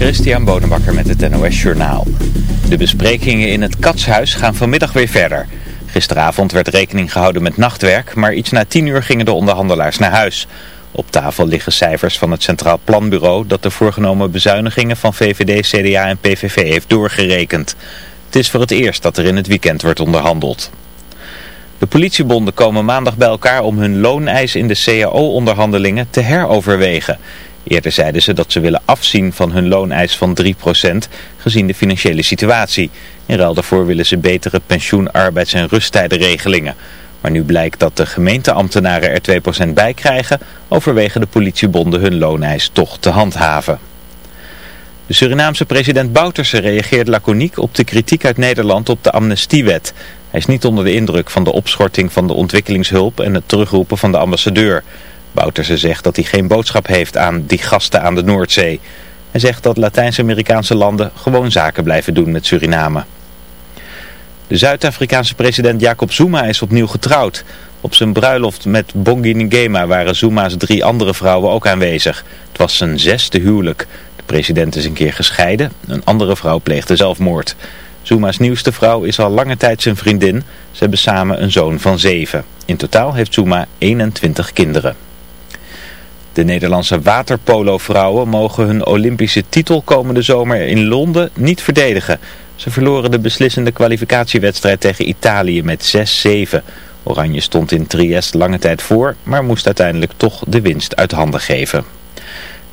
Christian Bonenbakker met het NOS Journaal. De besprekingen in het Katshuis gaan vanmiddag weer verder. Gisteravond werd rekening gehouden met nachtwerk, maar iets na tien uur gingen de onderhandelaars naar huis. Op tafel liggen cijfers van het Centraal Planbureau dat de voorgenomen bezuinigingen van VVD, CDA en PVV heeft doorgerekend. Het is voor het eerst dat er in het weekend wordt onderhandeld. De politiebonden komen maandag bij elkaar om hun looneis in de CAO-onderhandelingen te heroverwegen. Eerder zeiden ze dat ze willen afzien van hun looneis van 3% gezien de financiële situatie. In ruil daarvoor willen ze betere pensioen-, arbeids- en rusttijdenregelingen. Maar nu blijkt dat de gemeenteambtenaren er 2% bij krijgen, overwegen de politiebonden hun looneis toch te handhaven. De Surinaamse president Bouterse reageert laconiek op de kritiek uit Nederland op de amnestiewet. Hij is niet onder de indruk van de opschorting van de ontwikkelingshulp en het terugroepen van de ambassadeur. Bouterse zegt dat hij geen boodschap heeft aan die gasten aan de Noordzee. Hij zegt dat Latijns-Amerikaanse landen gewoon zaken blijven doen met Suriname. De Zuid-Afrikaanse president Jacob Zuma is opnieuw getrouwd. Op zijn bruiloft met Bongi Ngema waren Zuma's drie andere vrouwen ook aanwezig. Het was zijn zesde huwelijk. De president is een keer gescheiden. Een andere vrouw pleegde zelfmoord. Zuma's nieuwste vrouw is al lange tijd zijn vriendin. Ze hebben samen een zoon van zeven. In totaal heeft Zuma 21 kinderen. De Nederlandse waterpolo-vrouwen mogen hun Olympische titel komende zomer in Londen niet verdedigen. Ze verloren de beslissende kwalificatiewedstrijd tegen Italië met 6-7. Oranje stond in Trieste lange tijd voor, maar moest uiteindelijk toch de winst uit handen geven.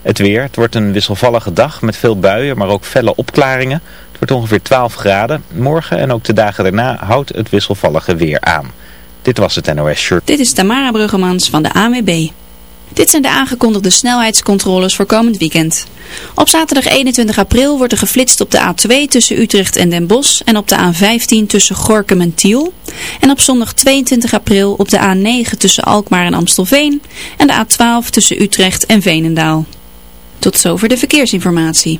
Het weer, het wordt een wisselvallige dag met veel buien, maar ook felle opklaringen. Het wordt ongeveer 12 graden. Morgen en ook de dagen daarna houdt het wisselvallige weer aan. Dit was het NOS Shirt. Dit is Tamara Bruggemans van de ANWB. Dit zijn de aangekondigde snelheidscontroles voor komend weekend. Op zaterdag 21 april wordt er geflitst op de A2 tussen Utrecht en Den Bosch en op de A15 tussen Gorkum en Tiel. En op zondag 22 april op de A9 tussen Alkmaar en Amstelveen en de A12 tussen Utrecht en Veenendaal. Tot zover de verkeersinformatie.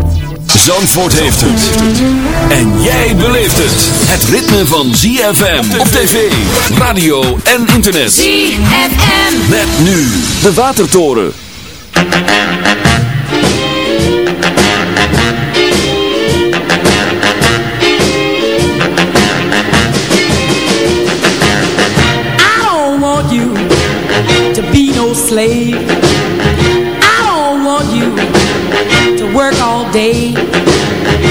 Zandvoort heeft het. En jij beleeft het. Het ritme van ZFM op tv, radio en internet. ZFM. Met nu de Watertoren. I don't want you to be no slave. Work all day.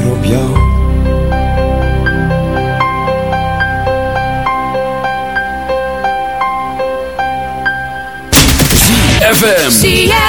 FM. ZFM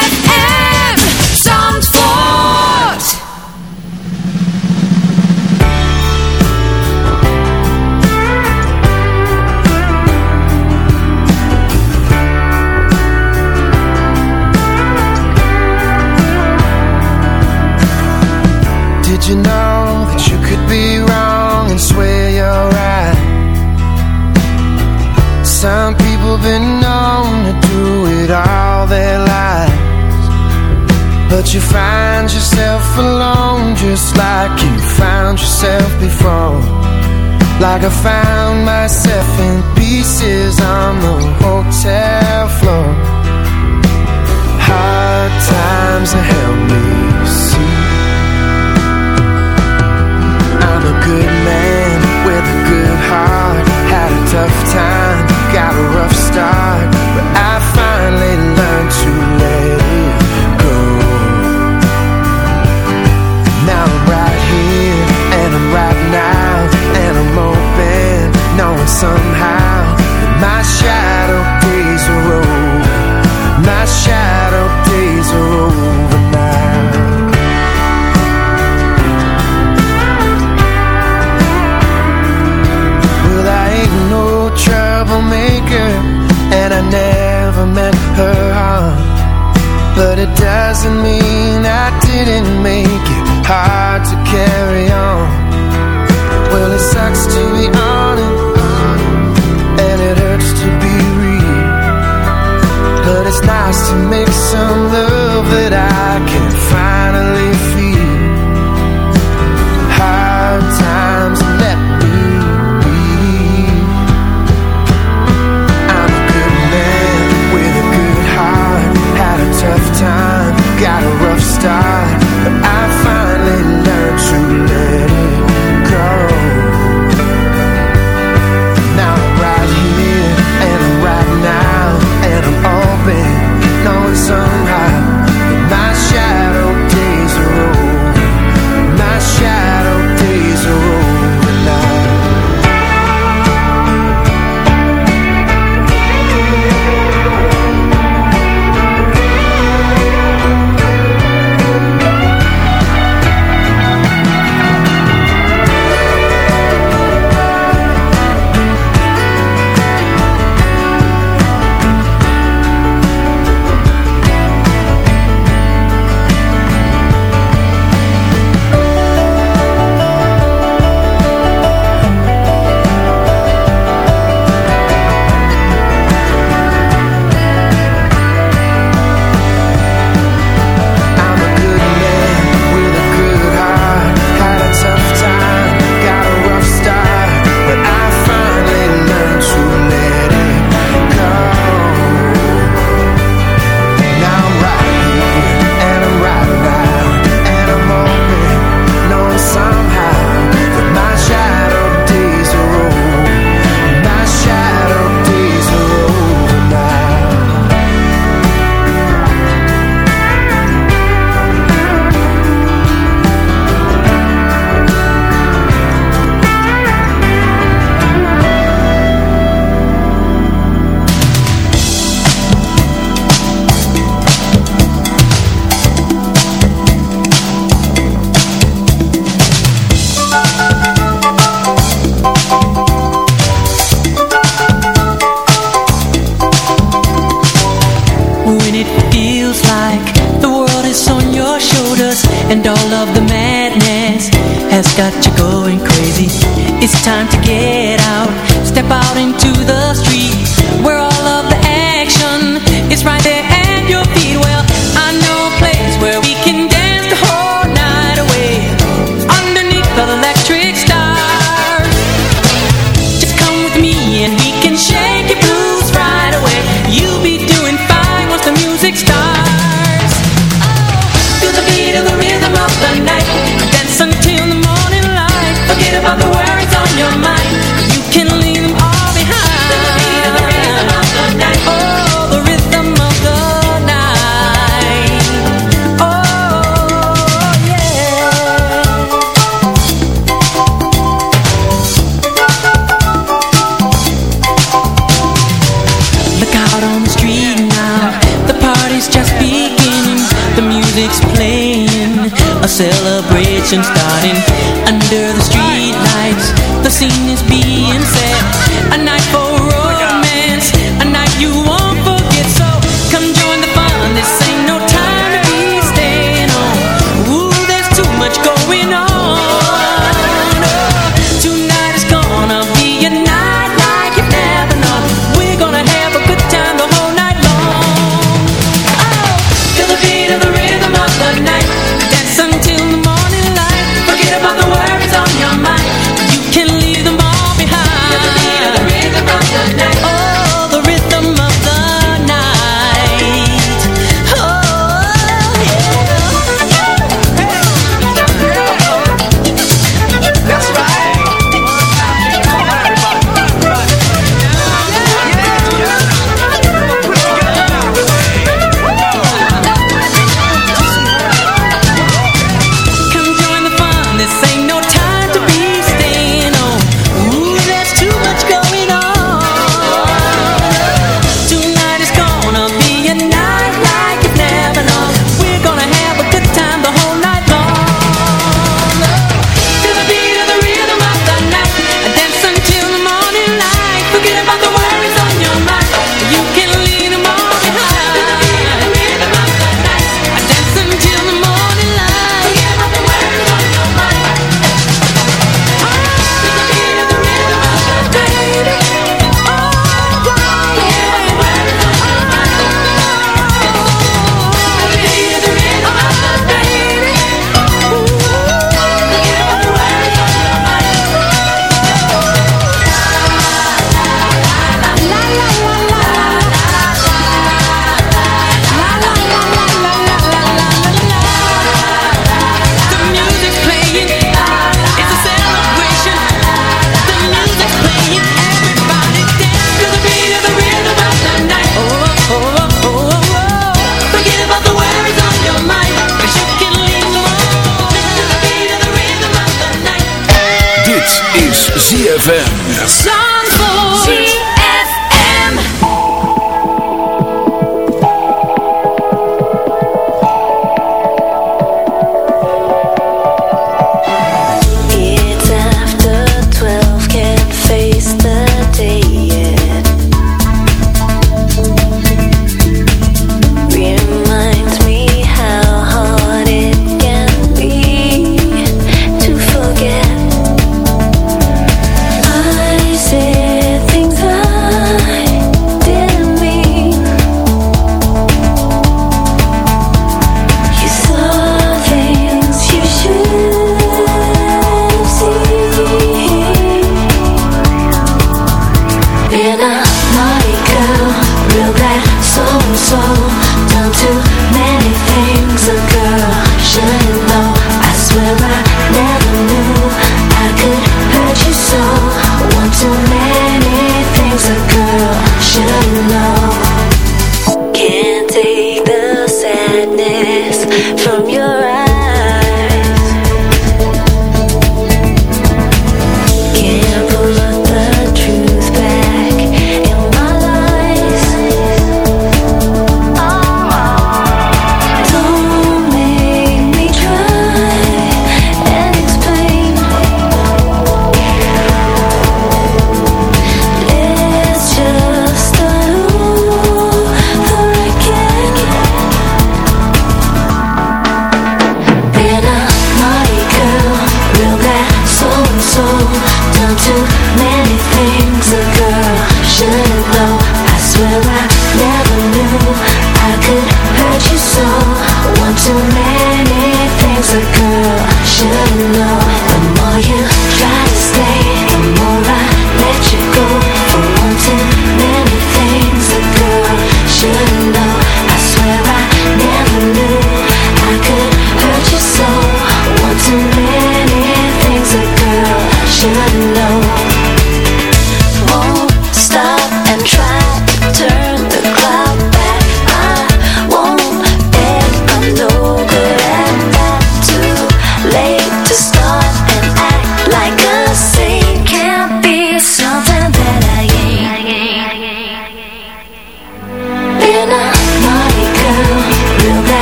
like a fan. since starting. ZFM. to make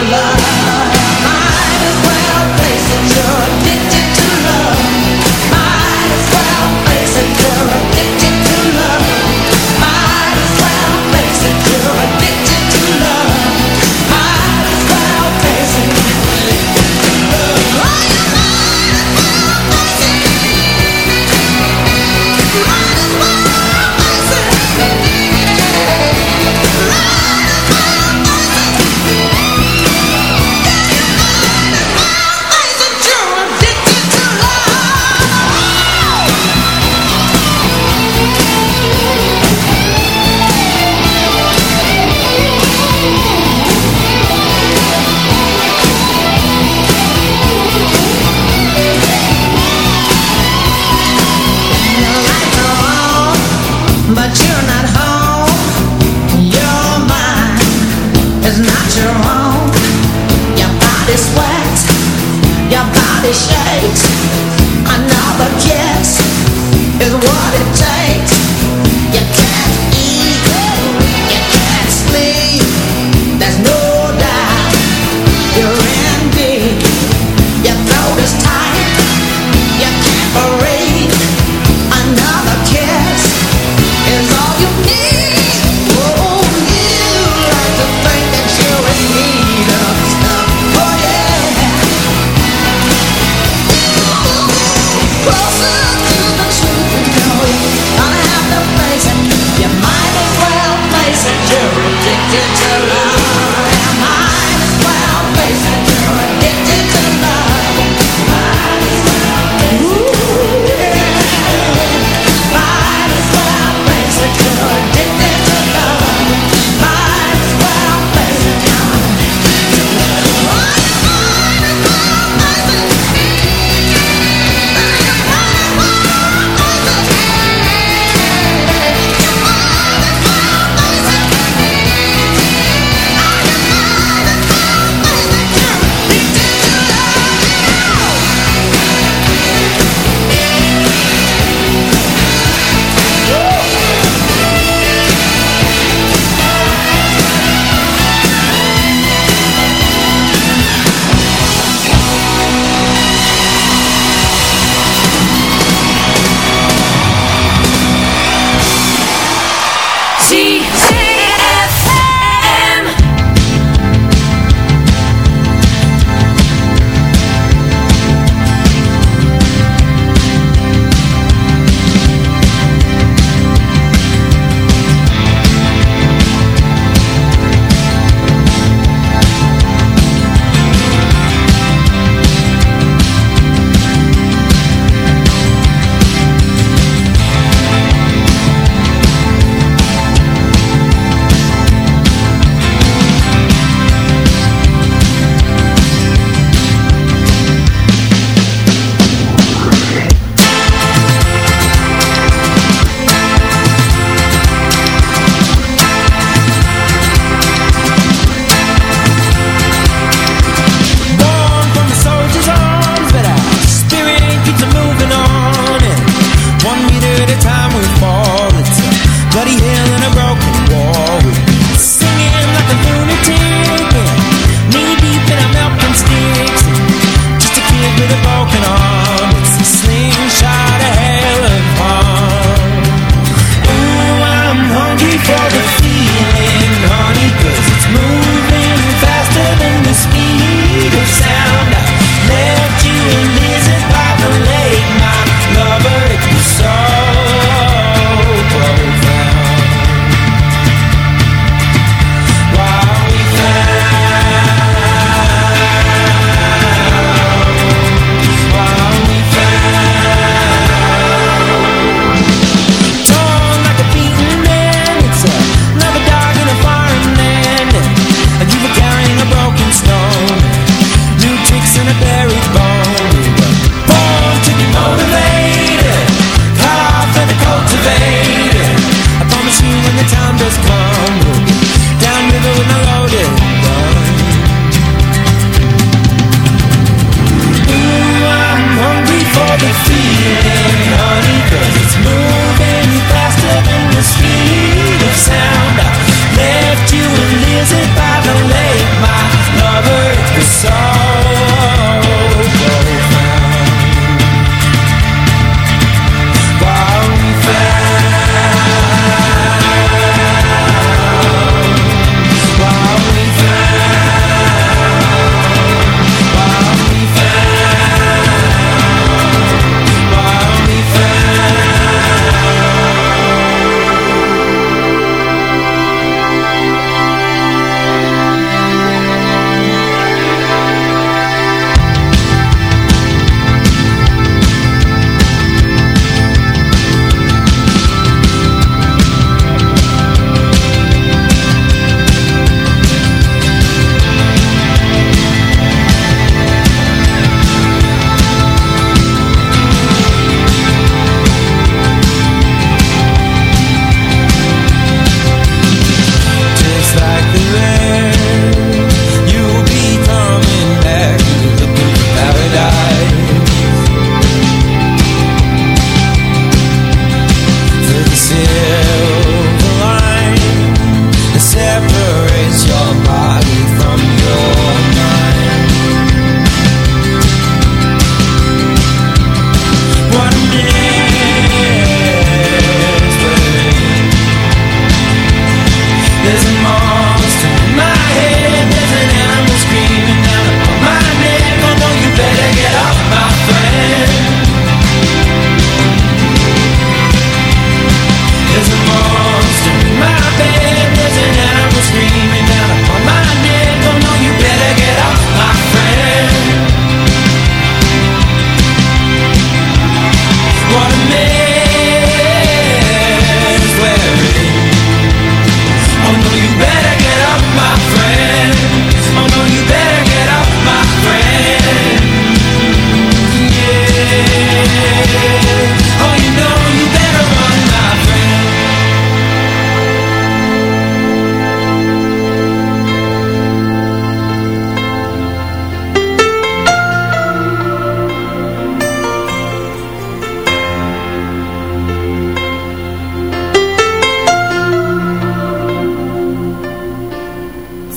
alive.